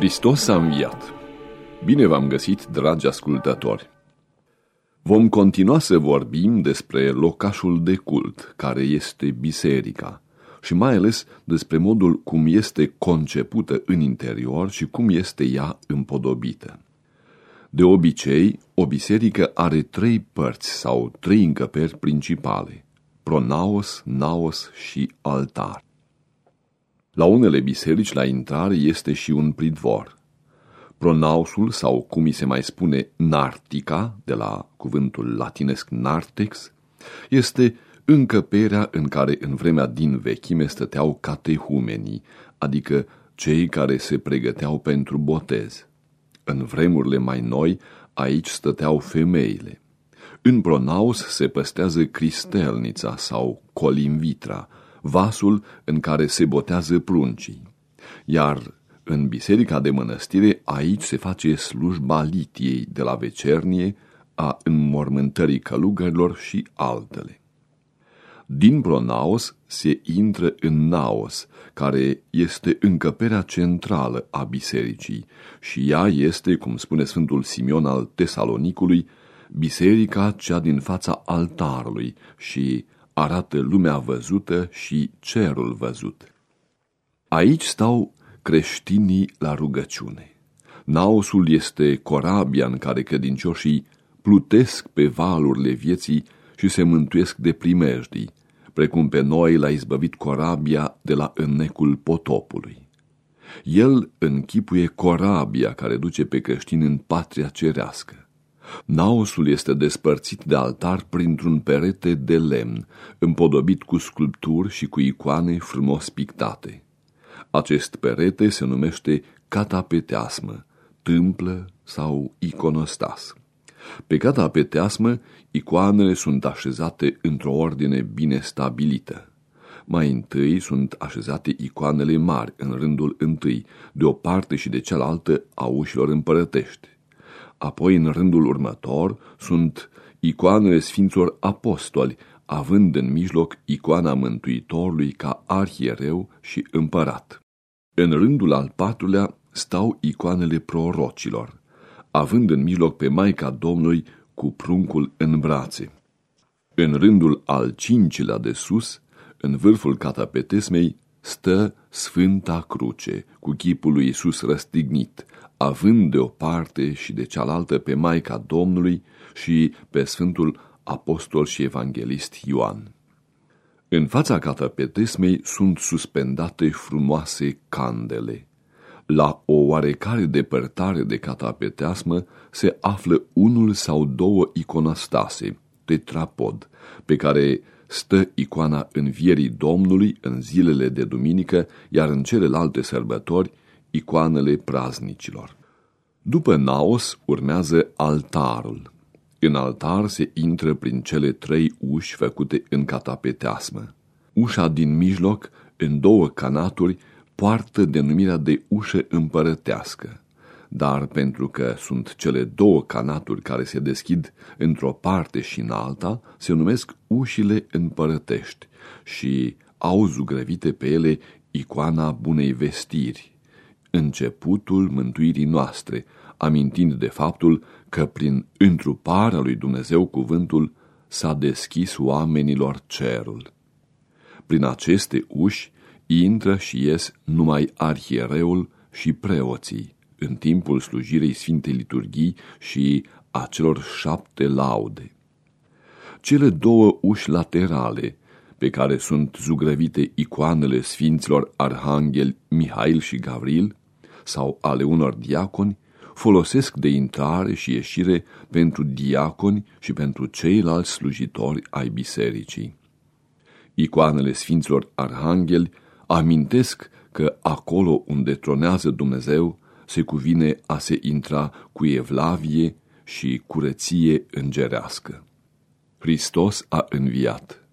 Hristos a înviat! Bine v-am găsit, dragi ascultători! Vom continua să vorbim despre locașul de cult, care este biserica, și mai ales despre modul cum este concepută în interior și cum este ea împodobită. De obicei, o biserică are trei părți sau trei încăperi principale, pronaos, naos și altar. La unele biserici, la intrare, este și un pridvor. Pronausul, sau cum îi se mai spune, nartica, de la cuvântul latinesc nartex, este încăperea în care în vremea din vechime stăteau catehumenii, adică cei care se pregăteau pentru botez. În vremurile mai noi, aici stăteau femeile. În pronaus se păstează cristelnița sau colimvitra, vasul în care se botează pruncii. Iar în biserica de mănăstire, aici se face slujba litiei de la vecernie, a înmormântării călugărilor și altele. Din pronaos se intră în naos, care este încăperea centrală a bisericii și ea este, cum spune Sfântul Simeon al Tesalonicului, biserica cea din fața altarului și arată lumea văzută și cerul văzut. Aici stau creștinii la rugăciune. Naosul este corabia în care credincioșii plutesc pe valurile vieții și se mântuiesc de primejdii, precum pe noi l-a izbăvit corabia de la înnecul potopului. El închipuie corabia care duce pe creștini în patria cerească. Naosul este despărțit de altar printr-un perete de lemn, împodobit cu sculpturi și cu icoane frumos pictate. Acest perete se numește catapeteasmă, tâmplă sau iconostas. Pe catapeteasmă, icoanele sunt așezate într-o ordine bine stabilită. Mai întâi sunt așezate icoanele mari în rândul întâi, de o parte și de cealaltă a ușilor împărătești. Apoi, în rândul următor, sunt icoanele Sfinților Apostoli, având în mijloc icoana Mântuitorului ca arhiereu și împărat. În rândul al patrulea stau icoanele prorocilor, având în mijloc pe Maica Domnului cu pruncul în brațe. În rândul al cincilea de sus, în vârful catapetesmei, stă Sfânta Cruce, cu chipul lui Iisus răstignit, având de o parte și de cealaltă pe Maica Domnului și pe Sfântul Apostol și Evanghelist Ioan. În fața catapetesmei sunt suspendate frumoase candele. La o oarecare depărtare de catapeteasmă se află unul sau două iconostase, tetrapod, pe care stă icoana învierii Domnului în zilele de duminică, iar în celelalte sărbători icoanele praznicilor. După naos urmează altarul. În altar se intră prin cele trei uși făcute în catapeteasmă. Ușa din mijloc, în două canaturi, poartă denumirea de ușă împărătească, dar pentru că sunt cele două canaturi care se deschid într-o parte și în alta, se numesc ușile împărătești și au zugrăvite pe ele icoana bunei vestiri, începutul mântuirii noastre, amintind de faptul că prin întruparea lui Dumnezeu cuvântul s-a deschis oamenilor cerul. Prin aceste uși intră și ies numai arhiereul și preoții în timpul slujirii Sfintei Liturghii și a celor șapte laude. Cele două uși laterale, pe care sunt zugrăvite icoanele Sfinților Arhanghel Mihail și Gavril, sau ale unor diaconi, folosesc de intrare și ieșire pentru diaconi și pentru ceilalți slujitori ai bisericii. Icoanele Sfinților Arhangheli amintesc că acolo unde tronează Dumnezeu se cuvine a se intra cu evlavie și curăție îngerească. Hristos a înviat.